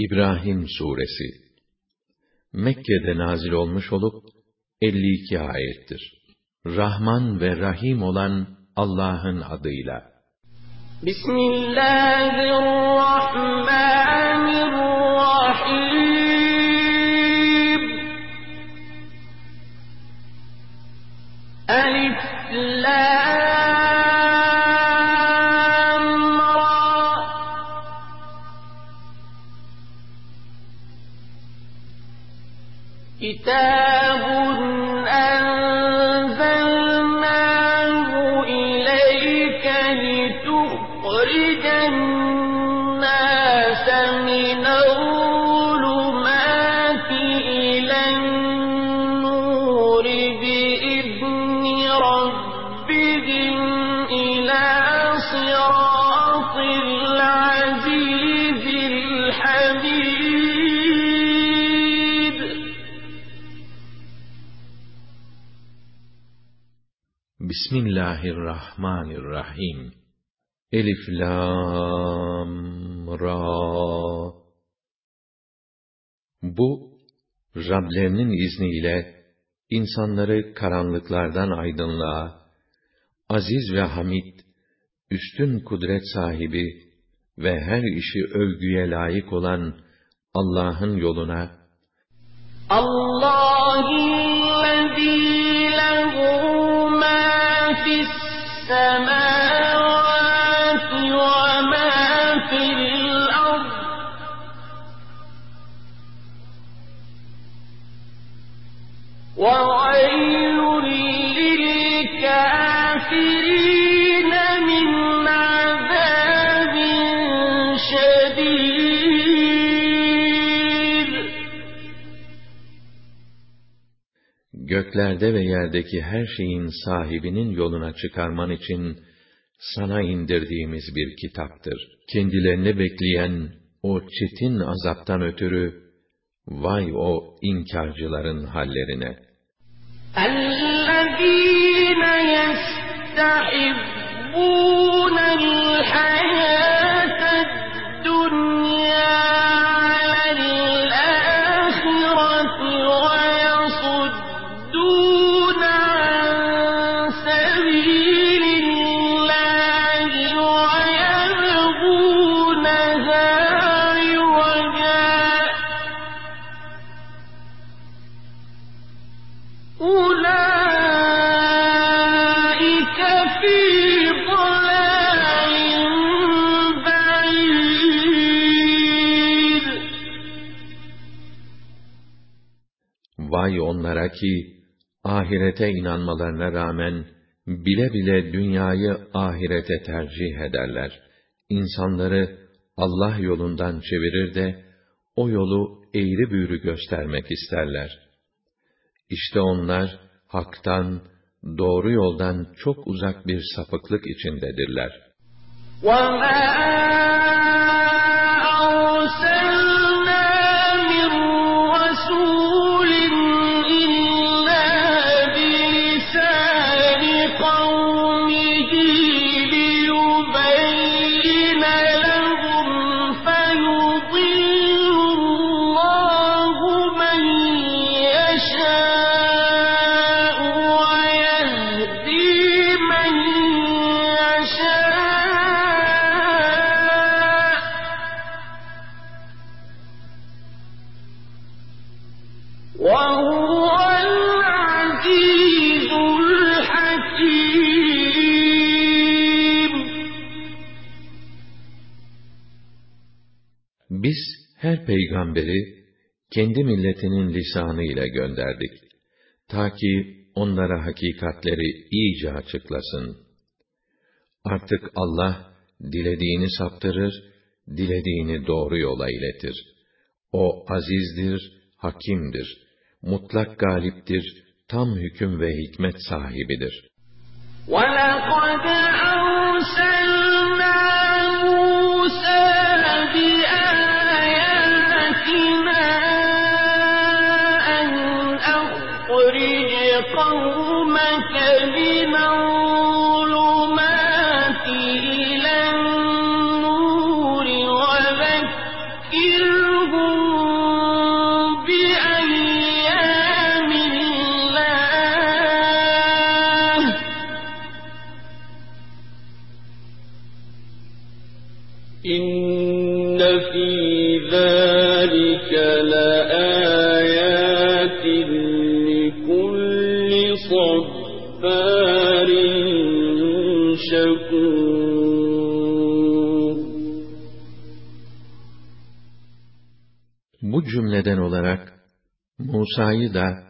İbrahim suresi Mekke'de nazil olmuş olup 52 ayettir. Rahman ve Rahim olan Allah'ın adıyla. Bismillahirrahmanirrahim. Bismillahirrahmanirrahim. Elif Lam Ra Bu, Rablerinin izniyle insanları karanlıklardan aydınlığa, aziz ve hamid, üstün kudret sahibi ve her işi övgüye layık olan Allah'ın yoluna, Allah'ın السماوات Göklerde ve yerdeki her şeyin sahibinin yoluna çıkarman için sana indirdiğimiz bir kitaptır. Kendilerini bekleyen o çetin azaptan ötürü vay o inkarcıların hallerine. اَلَّذ۪ينَ يَسْتَحِبُّونَ ki, ahirete inanmalarına rağmen, bile bile dünyayı ahirete tercih ederler. İnsanları Allah yolundan çevirir de, o yolu eğri büğrü göstermek isterler. İşte onlar, haktan, doğru yoldan çok uzak bir sapıklık içindedirler. وَمَا her peygamberi kendi milletinin lisanı ile gönderdik. Ta ki onlara hakikatleri iyice açıklasın. Artık Allah dilediğini saptırır, dilediğini doğru yola iletir. O azizdir, hakimdir, mutlak galiptir, tam hüküm ve hikmet sahibidir. وَلَقَدْ أَرْسَلْنَا إلى النور Musa'yı da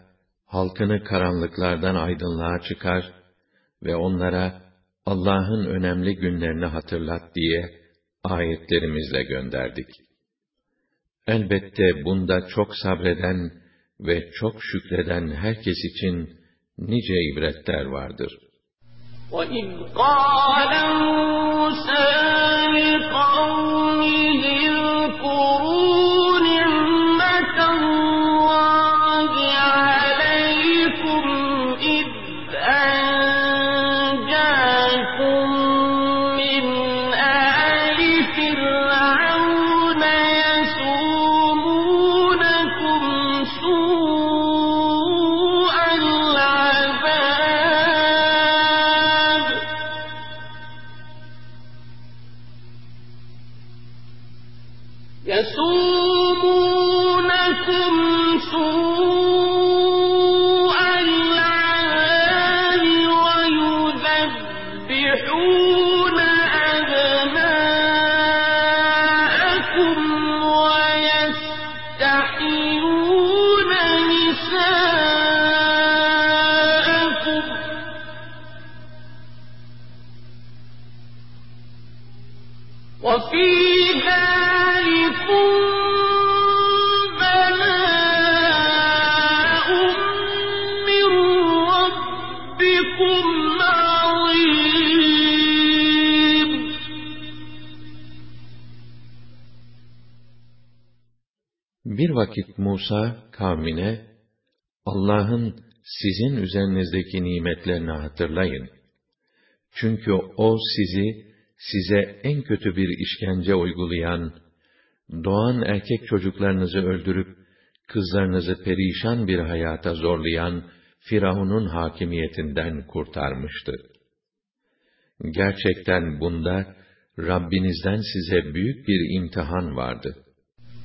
halkını karanlıklardan aydınlığa çıkar ve onlara Allah'ın önemli günlerini hatırlat diye ayetlerimizle gönderdik. Elbette bunda çok sabreden ve çok şükreden herkes için nice ibretler vardır. وَإِذْ قَالَ مُوسَى vakit Musa kavmine Allah'ın sizin üzerinizdeki nimetlerini hatırlayın. Çünkü o sizi size en kötü bir işkence uygulayan, doğan erkek çocuklarınızı öldürüp kızlarınızı perişan bir hayata zorlayan Firavun'un hakimiyetinden kurtarmıştı. Gerçekten bunda Rabbinizden size büyük bir imtihan vardı.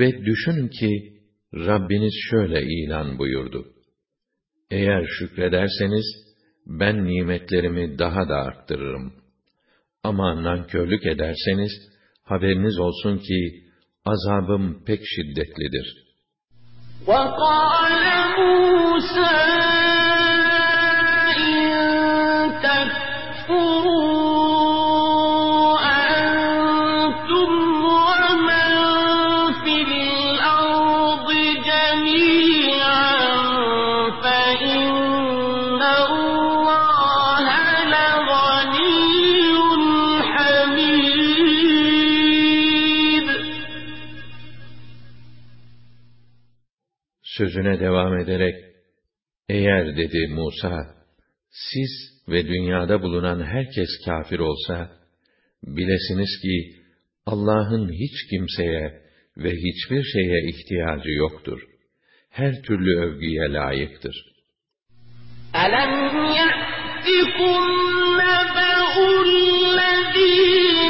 Ve düşünün ki Rabbiniz şöyle ilan buyurdu. Eğer şükrederseniz ben nimetlerimi daha da arttırırım. Ama nankörlük ederseniz haberiniz olsun ki azabım pek şiddetlidir. وقال موسى Sözüne devam ederek, eğer dedi Musa, siz ve dünyada bulunan herkes kafir olsa, bilesiniz ki Allah'ın hiç kimseye ve hiçbir şeye ihtiyacı yoktur. Her türlü övgüye layıktır. أَلَمْ يَأْتِكُمْ نَبَأُ الَّذِينَ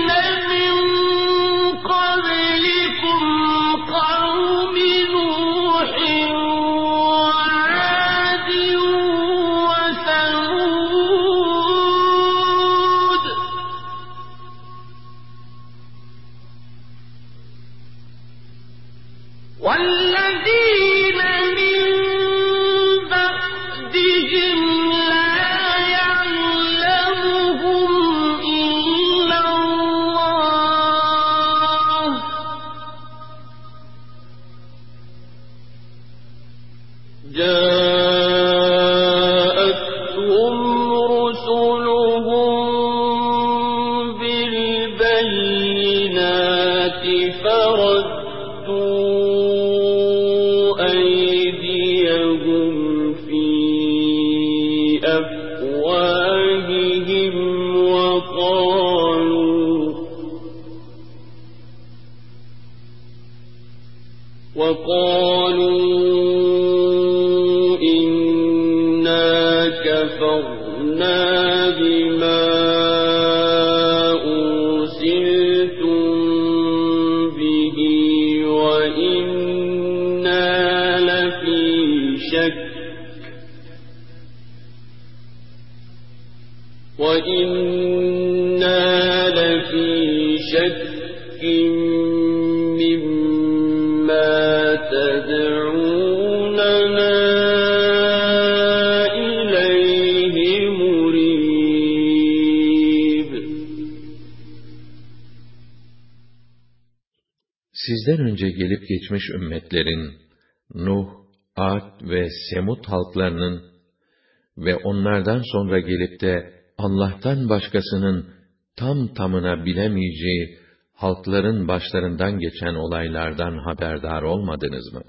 geçmiş ümmetlerin, Nuh, Ad ve Semud halklarının ve onlardan sonra gelip de Allah'tan başkasının tam tamına bilemeyeceği halkların başlarından geçen olaylardan haberdar olmadınız mı?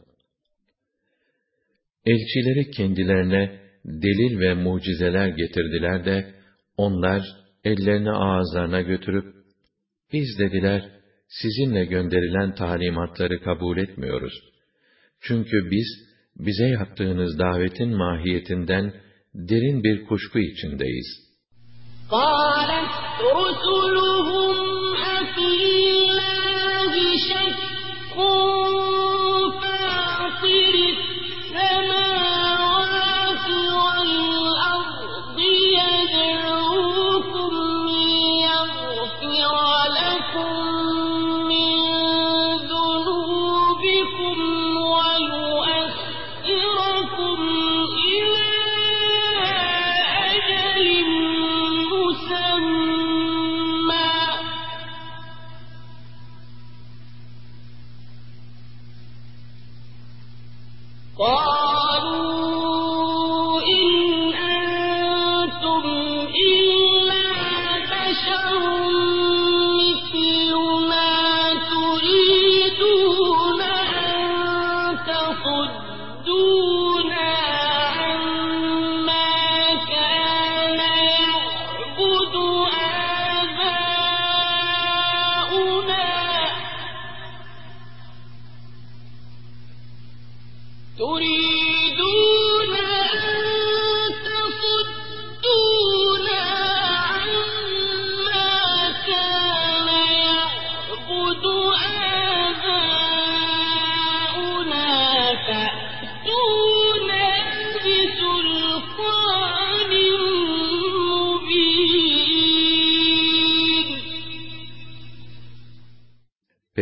Elçileri kendilerine delil ve mucizeler getirdiler de, onlar ellerini ağızlarına götürüp, biz dediler, sizinle gönderilen talimatları kabul etmiyoruz. Çünkü biz, bize yaptığınız davetin mahiyetinden derin bir kuşku içindeyiz.'' قالت رسلهم أفي الله شك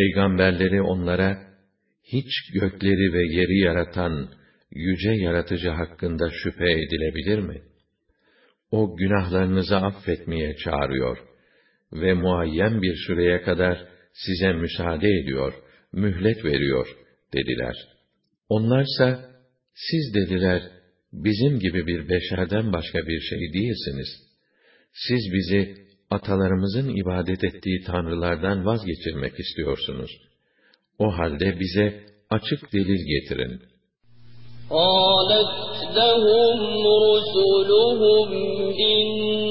Peygamberleri onlara, hiç gökleri ve yeri yaratan yüce yaratıcı hakkında şüphe edilebilir mi? O günahlarınızı affetmeye çağırıyor ve muayyen bir süreye kadar size müsaade ediyor, mühlet veriyor dediler. Onlarsa, siz dediler, bizim gibi bir beşerden başka bir şey değilsiniz. Siz bizi atalarımızın ibadet ettiği tanrılardan vazgeçirmek istiyorsunuz. O halde bize açık delil getirin. قالت لهم رسلهم إن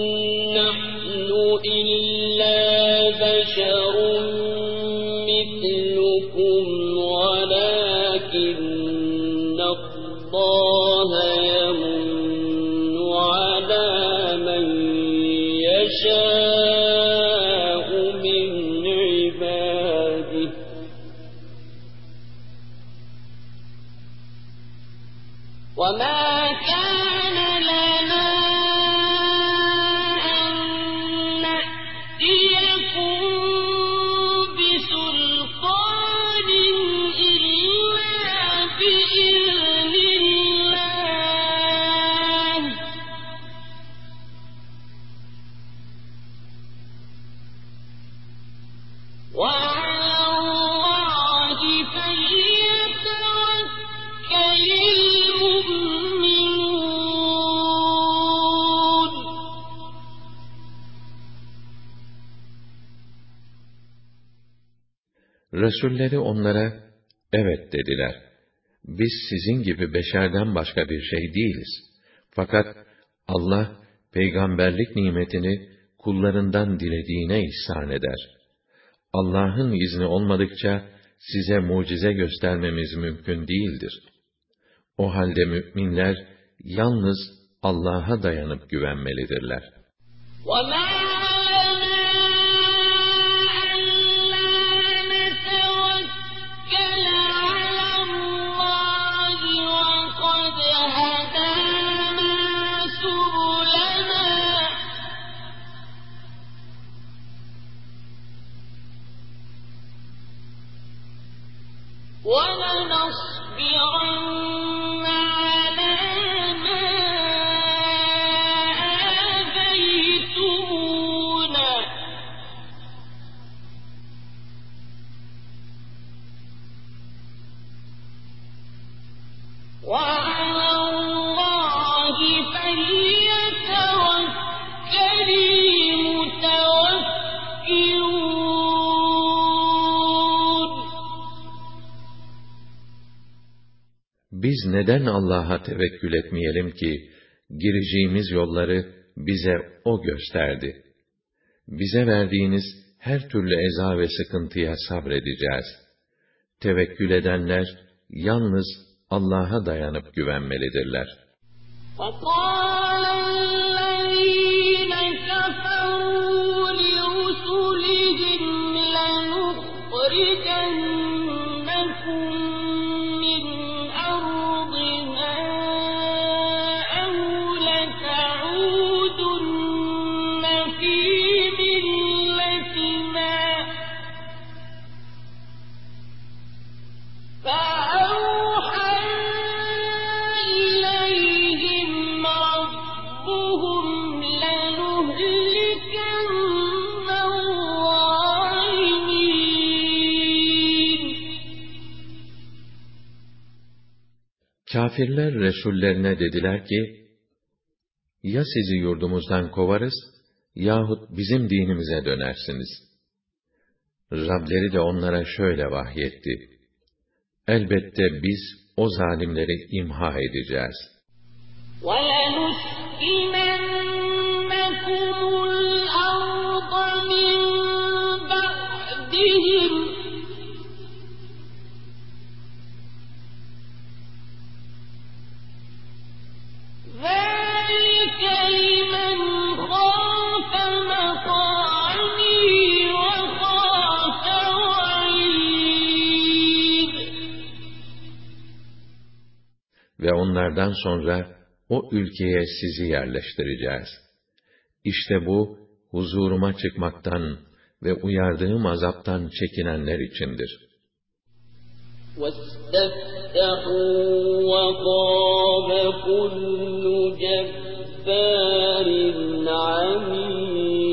Resulleri onlara, evet dediler. Biz sizin gibi beşerden başka bir şey değiliz. Fakat Allah, peygamberlik nimetini kullarından dilediğine ihsan eder.'' Allah'ın izni olmadıkça, size mucize göstermemiz mümkün değildir. O halde müminler, yalnız Allah'a dayanıp güvenmelidirler. وما ولنصبرن Biz neden Allah'a tevekkül etmeyelim ki, gireceğimiz yolları bize O gösterdi. Bize verdiğiniz her türlü eza ve sıkıntıya sabredeceğiz. Tevekkül edenler, yalnız Allah'a dayanıp güvenmelidirler. وقال Kafirler Resullerine dediler ki, ya sizi yurdumuzdan kovarız, yahut bizim dinimize dönersiniz. Rableri de onlara şöyle vahyetti. Elbette biz o zalimleri imha edeceğiz. ولنسكننكم الأرض من بعدهم Ve onlardan sonra o ülkeye sizi yerleştireceğiz. İşte bu, huzuruma çıkmaktan ve uyardığım azaptan çekinenler içindir. واستفتحوا وخاب كل جبار عنيد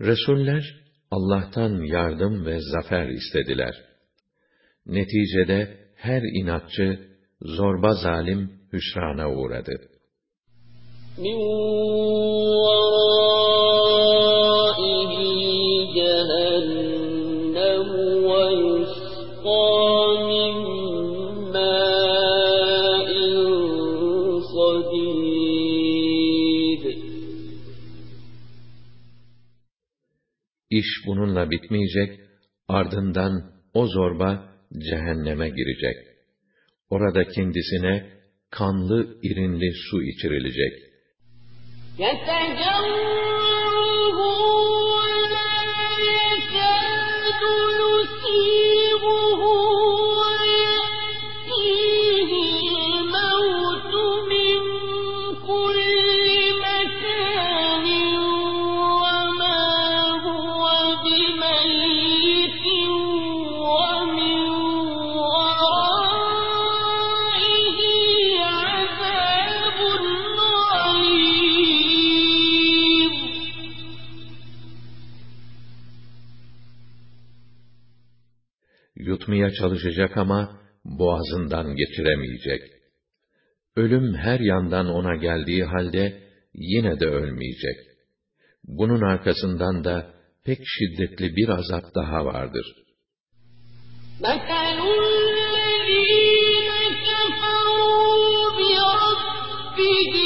Resuller, Allah'tan yardım ve zafer istediler. Neticede her inatçı, zorba zalim hüsrana uğradı. İş bununla bitmeyecek, ardından o zorba cehenneme girecek. Orada kendisine kanlı irinli su içirilecek. يتجرعه Yutmaya çalışacak ama boğazından geçiremeyecek. Ölüm her yandan ona geldiği halde yine de ölmeyecek. Bunun arkasından da pek şiddetli bir azap daha vardır. مثل الذين كفروا بربهم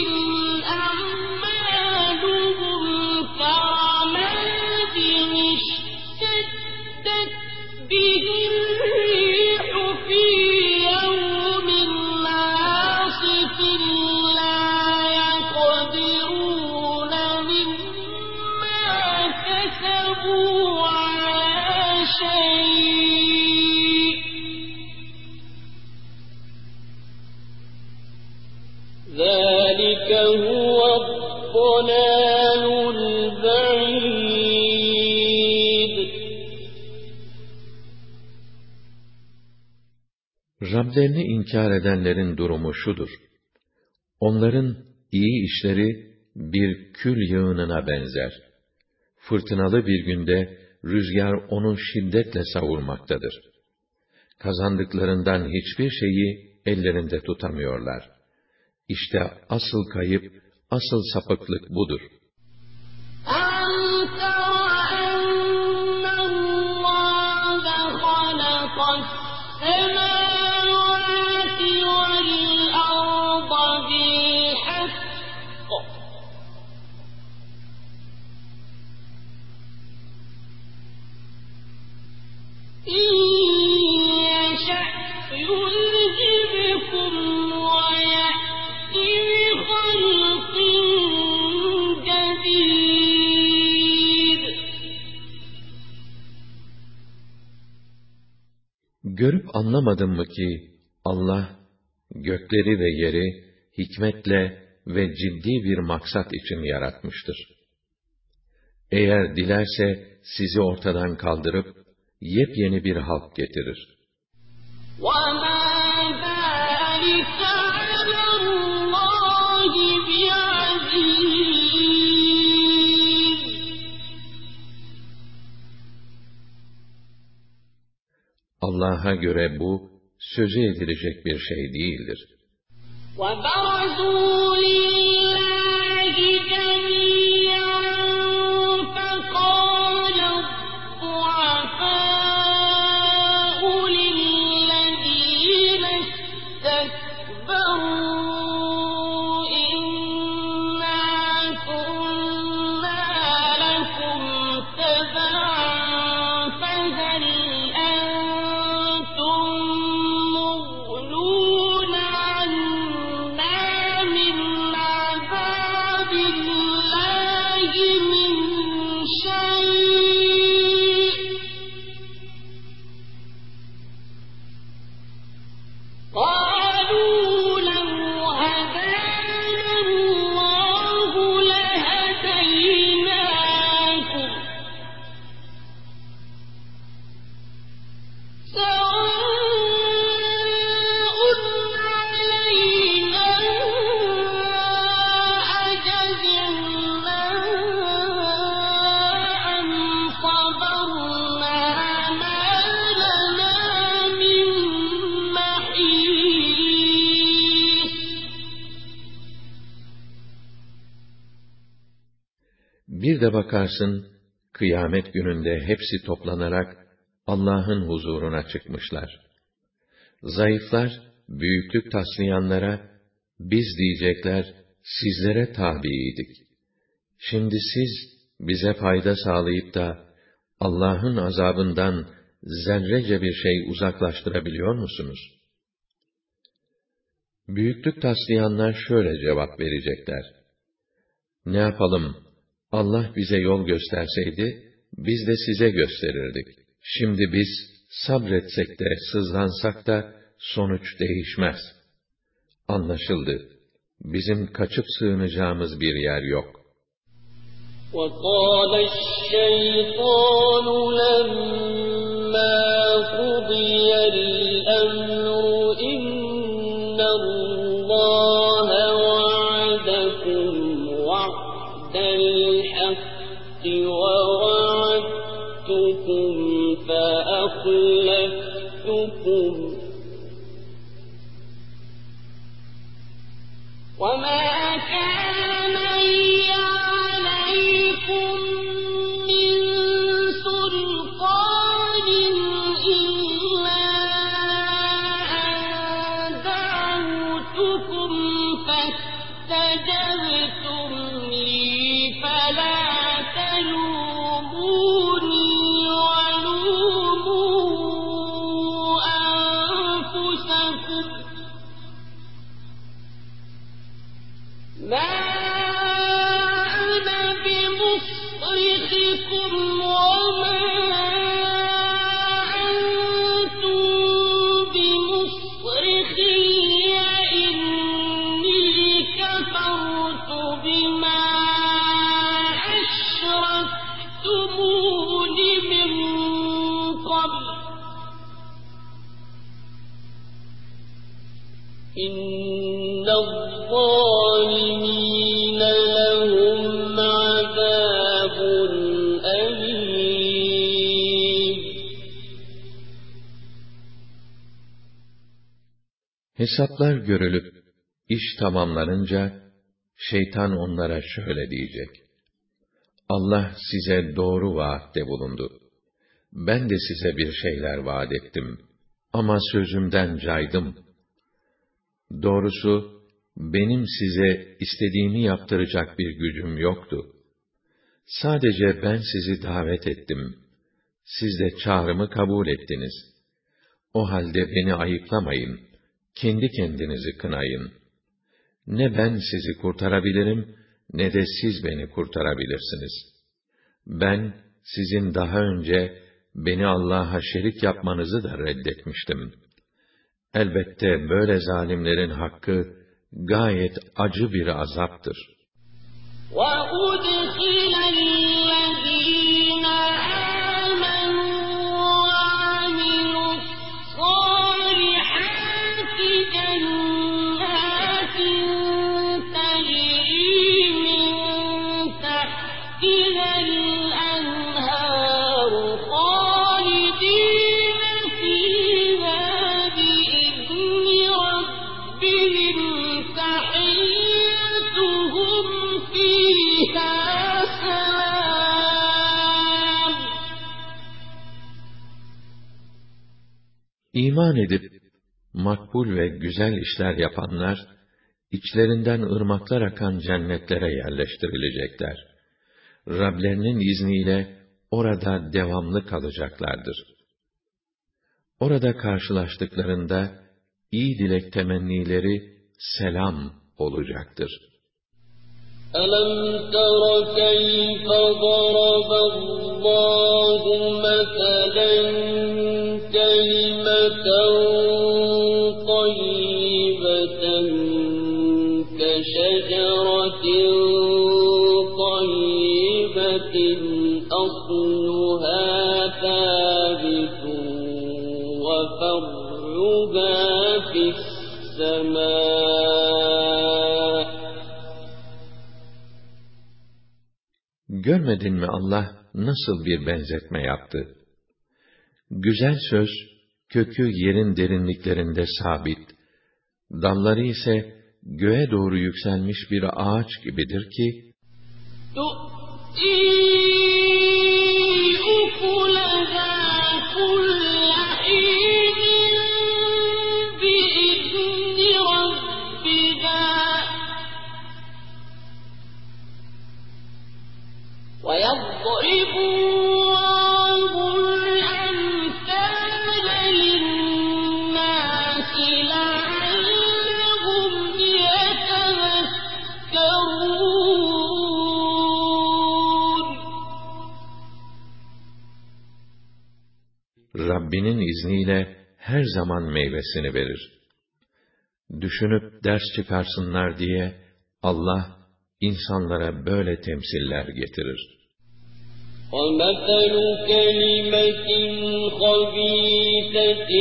Rablerini inkar edenlerin durumu şudur. Onların iyi işleri bir kül yığınına benzer. Fırtınalı bir günde rüzgar onu şiddetle savurmaktadır. Kazandıklarından hiçbir şeyi ellerinde tutamıyorlar. İşte asıl kayıp, asıl sapıklık budur. أَلَمْ تَرَ أَنَّ اللَّهَ خَلَقَ السَّمَاوَاتِ Görüp anlamadın mı ki Allah gökleri ve yeri hikmetle ve ciddi bir maksat için yaratmıştır. Eğer dilerse sizi ortadan kaldırıp yepyeni bir halk getirir. وَمَا Allah'a göre bu sözü edilecek bir şey değildir. وَبَرَزُوا de bakarsın, kıyamet gününde hepsi toplanarak Allah'ın huzuruna çıkmışlar. Zayıflar, büyüklük taslayanlara, biz diyecekler, sizlere tabiydik. Şimdi siz, bize fayda sağlayıp da, Allah'ın azabından zerrece bir şey uzaklaştırabiliyor musunuz? Büyüklük taslayanlar şöyle cevap verecekler. Ne yapalım, Allah bize yol gösterseydi, biz de size gösterirdik. Şimdi biz sabretsek de sızlansak da sonuç değişmez. Anlaşıldı. Bizim kaçıp sığınacağımız bir yer yok. وقال الشيطان لما قضي الأمر إن Hesaplar görülüp iş tamamlanınca şeytan onlara şöyle diyecek. Allah size doğru vaatte bulundu. Ben de size bir şeyler vaat ettim. Ama sözümden caydım. Doğrusu, benim size istediğimi yaptıracak bir gücüm yoktu. Sadece ben sizi davet ettim. Siz de çağrımı kabul ettiniz. O halde beni ayıplamayın Kendi kendinizi kınayın. Ne ben sizi kurtarabilirim, ne de siz beni kurtarabilirsiniz. Ben, sizin daha önce beni Allah'a şerik yapmanızı da reddetmiştim. Elbette böyle zalimlerin hakkı gayet acı bir azaptır. وَأُدْخِلَ İman edip makbul ve güzel işler yapanlar içlerinden ırmaklar akan cennetlere yerleştirilecekler. Rablerinin izniyle orada devamlı kalacaklardır. Orada karşılaştıklarında iyi dilek temennileri selam olacaktır. أَلَمْ تَرَ كَيْفَ ضَرَبَ اللَّهُ Görmedin mi Allah nasıl bir benzetme yaptı? Güzel söz, kökü yerin derinliklerinde sabit, dalları ise göğe doğru yükselmiş bir ağaç gibidir ki, Rabbinin izniyle her zaman meyvesini verir. Düşünüp ders çıkarsınlar diye Allah insanlara böyle temsiller getirir. وَمَثَلُ كَلِمَةٍ خَبِيثَةٍ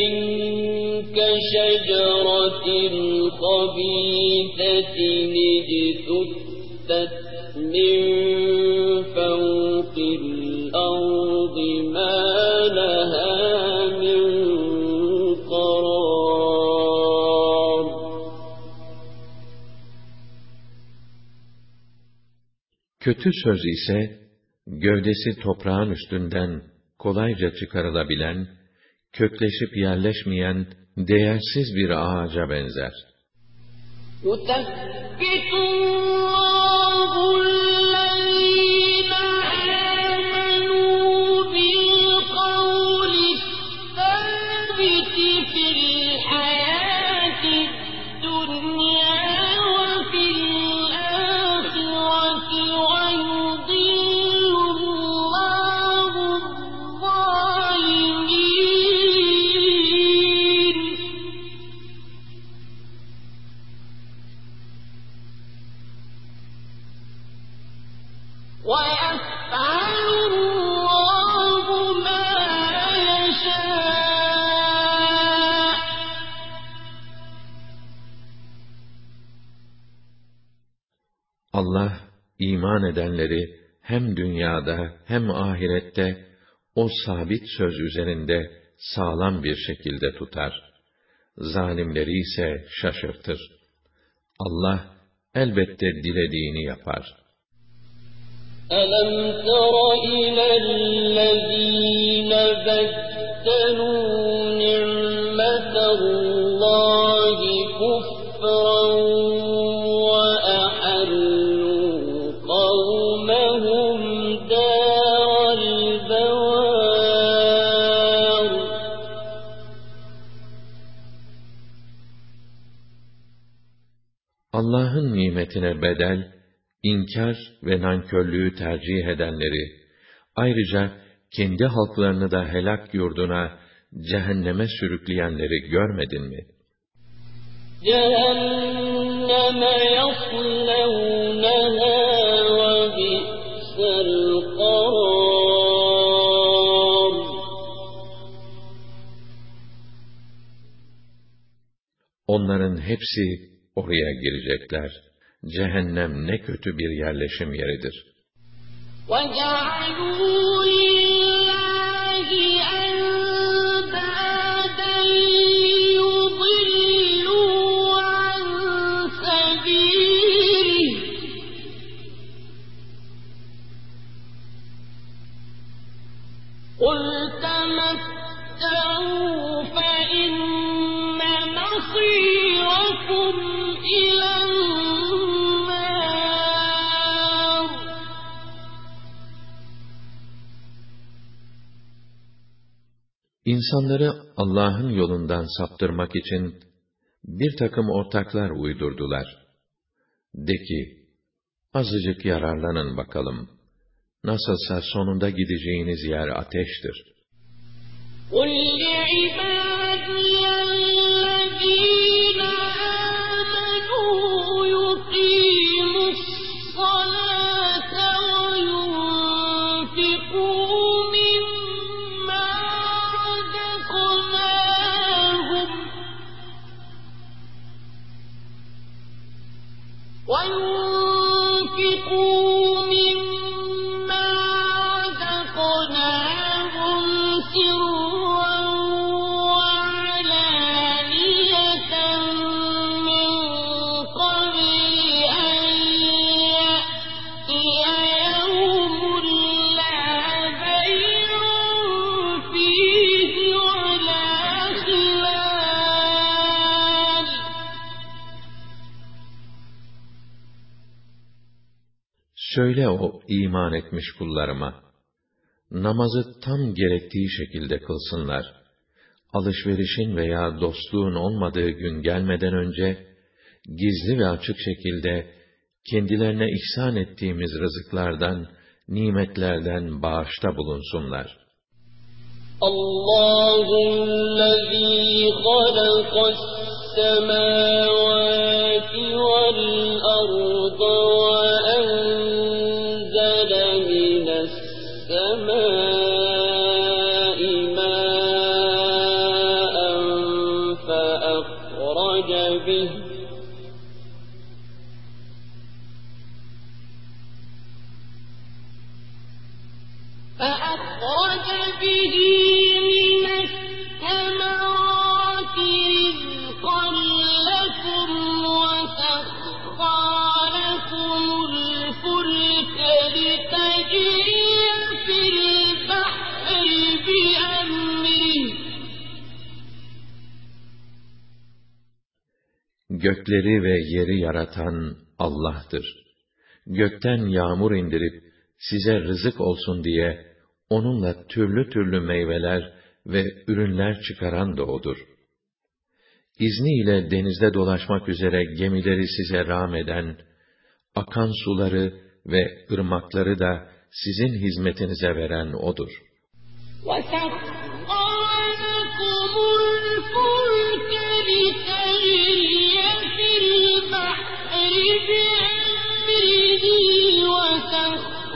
كَشَجَرَةٍ خَبِيثَةٍ اجْتُثَّتْ مِنْ فَوْقِ الْأَرْضِ مَا لَهَا مِنْ قَرَارٍ. Kötü söz ise, gövdesi toprağın üstünden kolayca çıkarılabilen, kökleşip yerleşmeyen, değersiz bir ağaca benzer. يثبت iman edenleri hem dünyada hem ahirette o sabit söz üzerinde sağlam bir şekilde tutar. Zalimleri ise şaşırtır. Allah elbette dilediğini yapar. أَلَمْ تَرَ إِلَى الَّذِينَ بَدَّلُوا hürmetine bedel, inkar ve nankörlüğü tercih edenleri, ayrıca kendi halklarını da helak yurduna, cehenneme sürükleyenleri görmedin mi? Cehenneme yaslevnehe ve bi'sel Onların hepsi oraya girecekler. Cehennem ne kötü bir yerleşim yeridir. وجعلوا İnsanları Allah'ın yolundan saptırmak için bir takım ortaklar uydurdular. De ki, azıcık yararlanın bakalım. Nasılsa sonunda gideceğiniz yer ateştir. قل لعبادي الذين o iman etmiş kullarıma, namazı tam gerektiği şekilde kılsınlar. Alışverişin veya dostluğun olmadığı gün gelmeden önce, gizli ve açık şekilde kendilerine ihsan ettiğimiz rızıklardan, nimetlerden bağışta bulunsunlar. Allahüllezî halakas semâvâti vel arda به Gökleri ve yeri yaratan Allah'tır. Gökten yağmur indirip size rızık olsun diye onunla türlü türlü meyveler ve ürünler çıkaran da odur. İzniyle denizde dolaşmak üzere gemileri size rağm eden, akan suları ve ırmakları da sizin hizmetinize veren odur. وسخر لكم الفلك لتجري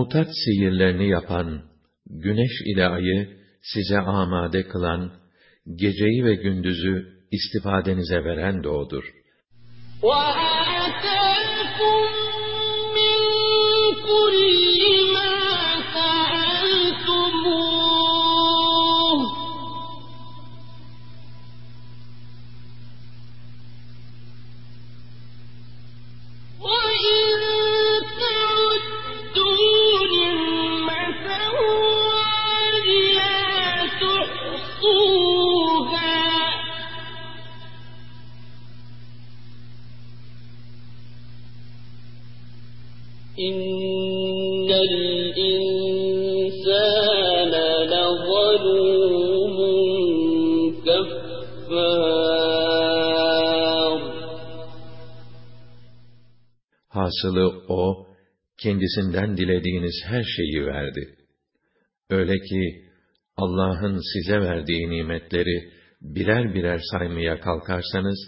Mutat sihirlerini yapan, güneş ile ayı size amade kılan, geceyi ve gündüzü istifadenize veren de O'dur. وآتاكم Hasılı O, kendisinden dilediğiniz her şeyi verdi. Öyle ki, Allah'ın size verdiği nimetleri birer birer saymaya kalkarsanız,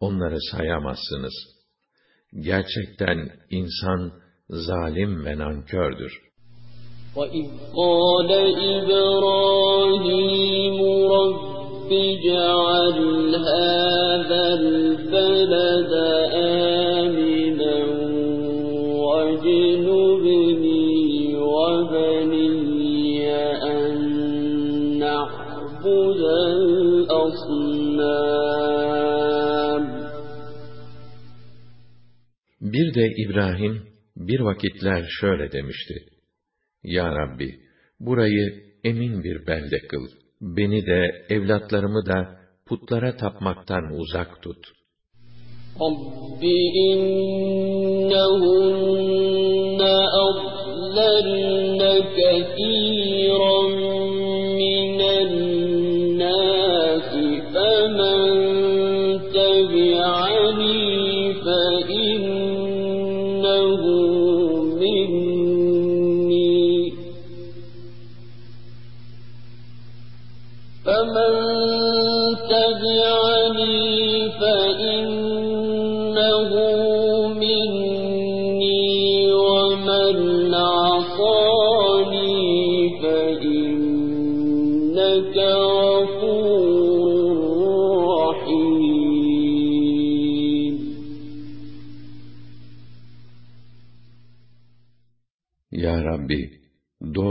onları sayamazsınız. Gerçekten insan zalim ve nankördür. وإذ قال إبراهيم رب اجعل هذا Bir de İbrahim bir vakitler şöyle demişti. Ya Rabbi, burayı emin bir belde kıl. Beni de, evlatlarımı da putlara tapmaktan uzak tut. Rabbi innehunne adlenne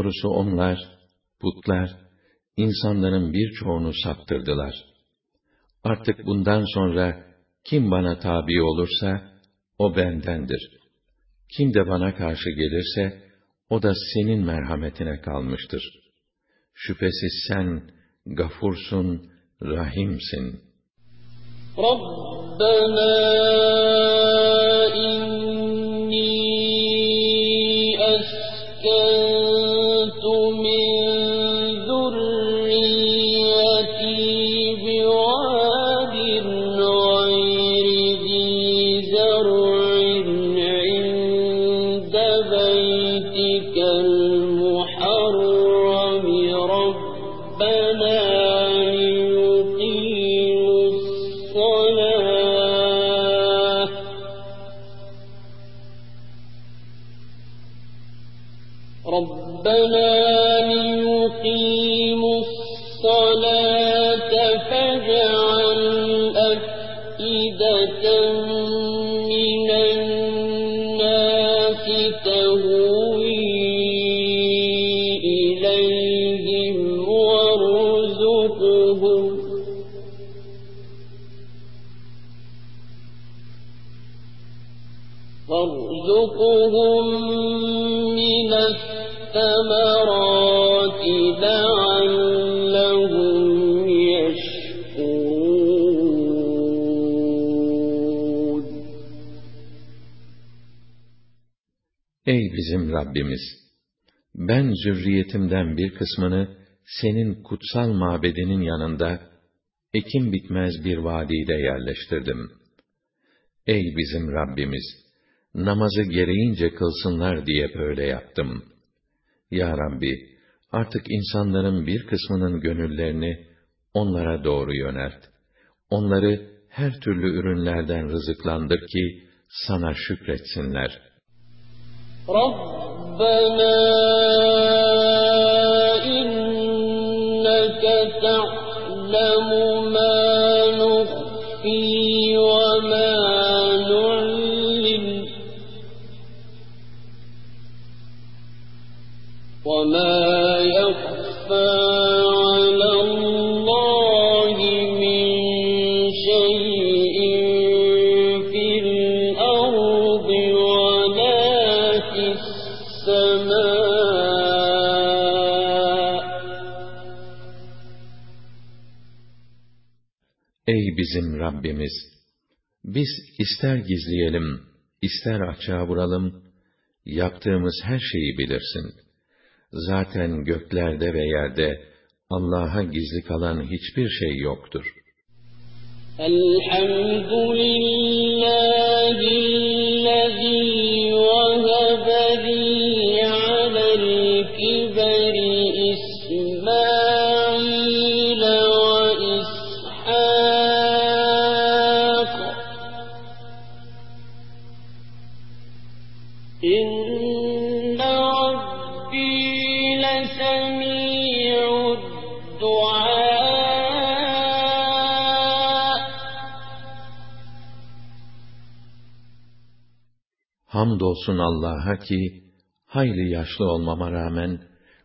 Doğrusu onlar, putlar, insanların birçoğunu saptırdılar. Artık bundan sonra kim bana tabi olursa, o bendendir. Kim de bana karşı gelirse, o da senin merhametine kalmıştır. Şüphesiz sen, gafursun, rahimsin. Rabbena bizim Rabbimiz! Ben zürriyetimden bir kısmını senin kutsal mabedinin yanında ekim bitmez bir vadide yerleştirdim. Ey bizim Rabbimiz! Namazı gereğince kılsınlar diye böyle yaptım. Ya Rabbi! Artık insanların bir kısmının gönüllerini onlara doğru yönelt. Onları her türlü ürünlerden rızıklandır ki sana şükretsinler. ربنا إنك تعلم bizim Rabbimiz, biz ister gizleyelim, ister açığa vuralım, yaptığımız her şeyi bilirsin. Zaten göklerde ve yerde Allah'a gizli kalan hiçbir şey yoktur. Elhamdülillahi Hamdolsun Allah'a ki, hayli yaşlı olmama rağmen,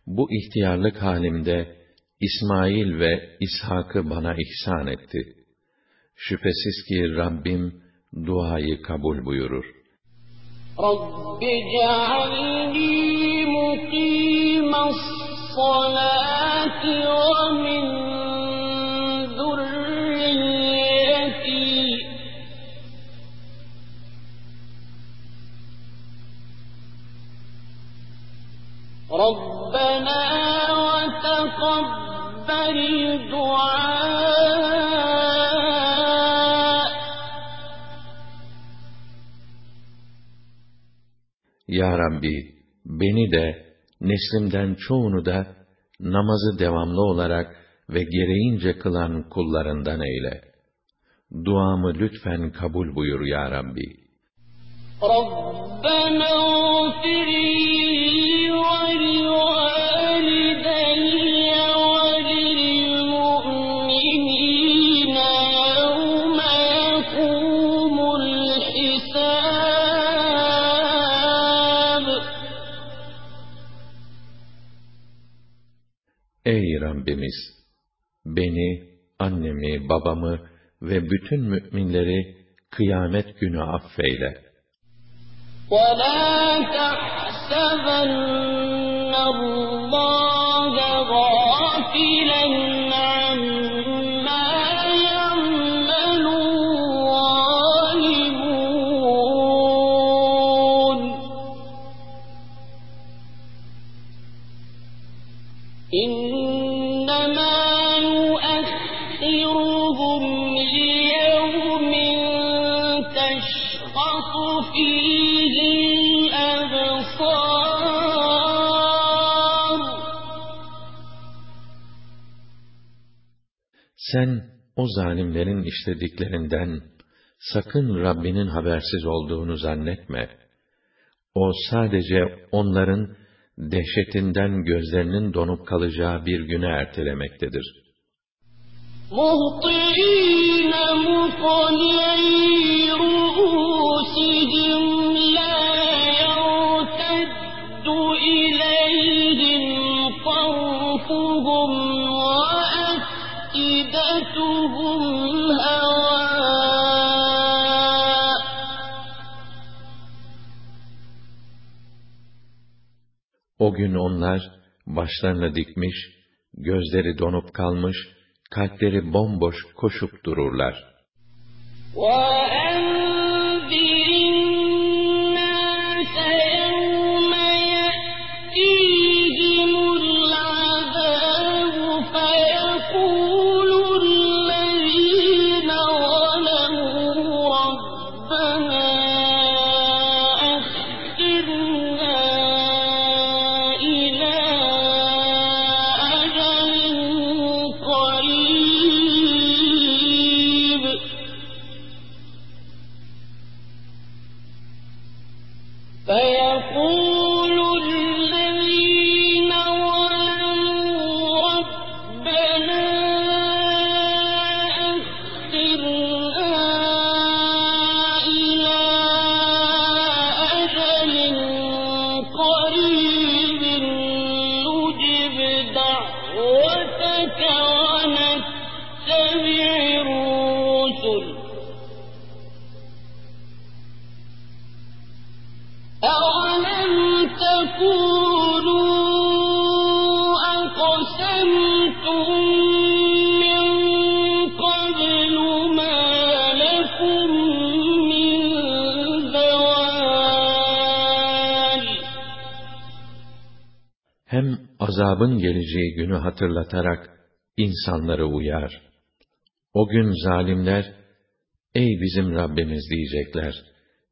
bu ihtiyarlık halimde, İsmail ve İshak'ı bana ihsan etti. Şüphesiz ki Rabbim, duayı kabul buyurur. Rabbi cealni mukimas salati ve ربنا وتقبل دعاء Ya Rabbi, beni de, neslimden çoğunu da, namazı devamlı olarak ve gereğince kılan kullarından eyle. Duamı lütfen kabul buyur ya Rabbi. Rabbena Rabbimiz, beni, annemi, babamı ve bütün müminleri kıyamet günü affeyle. ولا تحسبن الله غافلا عما يعمل الظالمون o zalimlerin işlediklerinden sakın Rabbinin habersiz olduğunu zannetme. O sadece onların dehşetinden gözlerinin donup kalacağı bir güne ertelemektedir. مُهْطِعِينَ مُقَنِعِي رُؤُوسِهِمْ O gün onlar başlarını dikmiş, gözleri donup kalmış, kalpleri bomboş koşup dururlar. azabın geleceği günü hatırlatarak insanları uyar. O gün zalimler, ey bizim Rabbimiz diyecekler,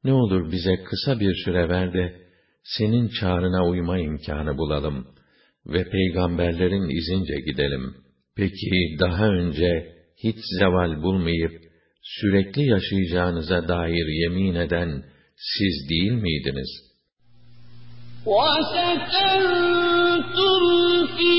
ne olur bize kısa bir süre ver de, senin çağrına uyma imkanı bulalım ve peygamberlerin izince gidelim. Peki daha önce hiç zeval bulmayıp, sürekli yaşayacağınıza dair yemin eden siz değil miydiniz?' وسكنتم في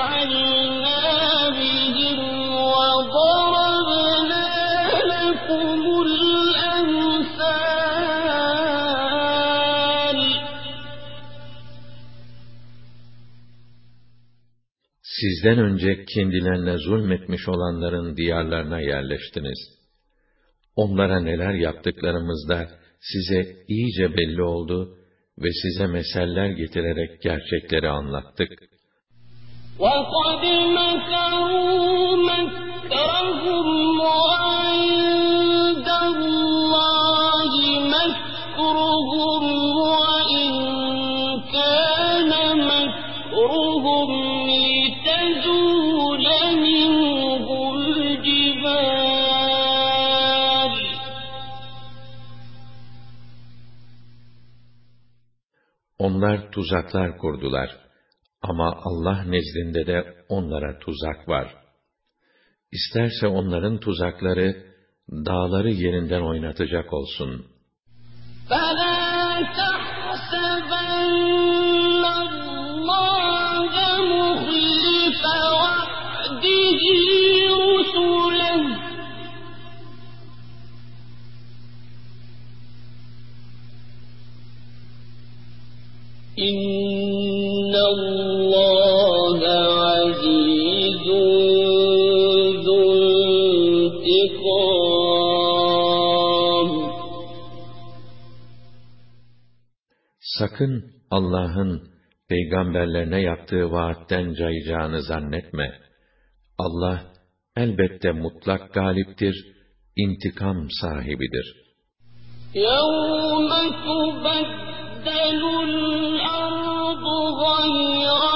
Sizden önce kendilerine zulmetmiş olanların diyarlarına yerleştiniz. Onlara neler yaptıklarımızda size iyice belli oldu ve size meseller getirerek gerçekleri anlattık. وقد مكروا مكرهم Onlar tuzaklar kurdular. Ama Allah nezdinde de onlara tuzak var. İsterse onların tuzakları, dağları yerinden oynatacak olsun. فلا تحسبن إن الله عزيز ذو انتقام Sakın Allah'ın peygamberlerine yaptığı vaatten cayacağını zannetme. Allah elbette mutlak galiptir, intikam sahibidir. يوم تبدل الأرض غير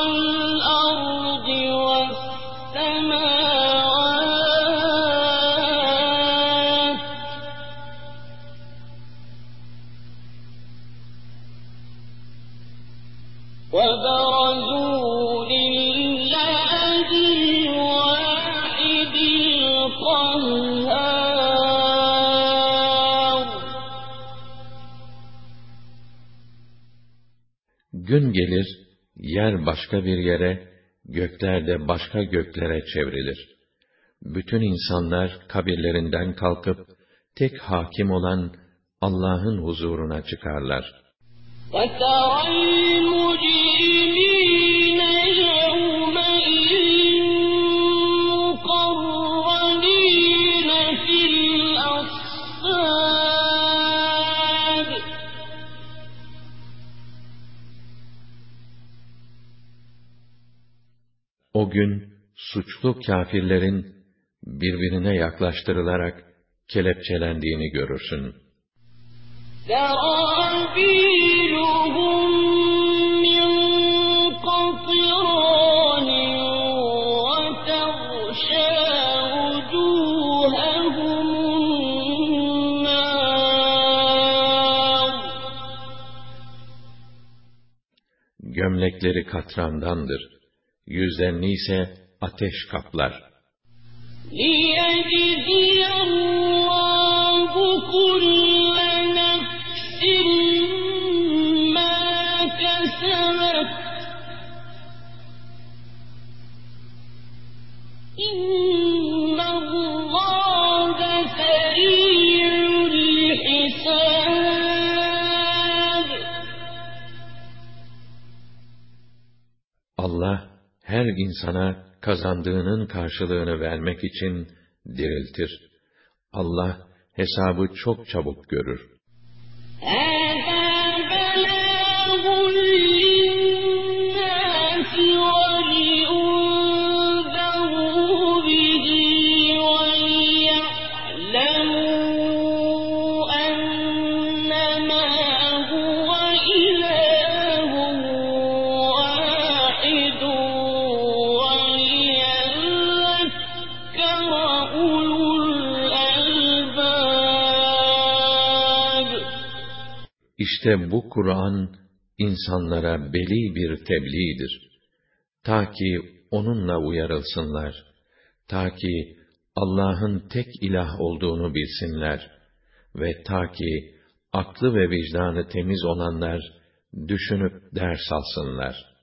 Gün gelir, yer başka bir yere, gökler de başka göklere çevrilir. Bütün insanlar kabirlerinden kalkıp, tek hakim olan Allah'ın huzuruna çıkarlar. وترى gün, suçlu kâfirlerin birbirine yaklaştırılarak kelepçelendiğini görürsün. سرابيلهم من قطران وتغشى وجوههم النار Gömlekleri katrandandır. Yüzlerini ise ateş kaplar. ليجزي الله كل her insana kazandığının karşılığını vermek için diriltir. Allah hesabı çok çabuk görür. İşte bu Kur'an insanlara beli bir tebliğdir. Ta ki onunla uyarılsınlar. Ta ki Allah'ın tek ilah olduğunu bilsinler ve ta ki aklı ve vicdanı temiz olanlar düşünüp ders alsınlar.